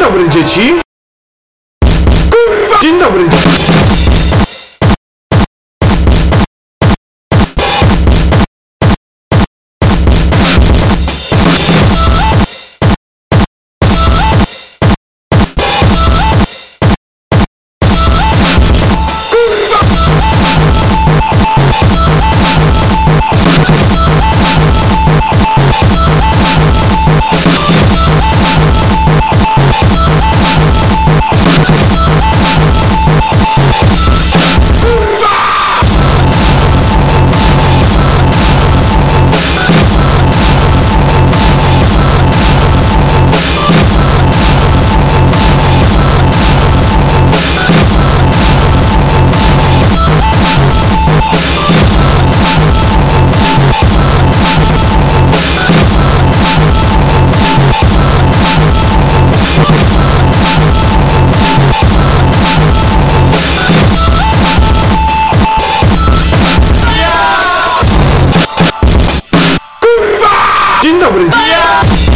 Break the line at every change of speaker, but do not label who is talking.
dobry dzieci. Kurwa! Dzień dobry. Yeah.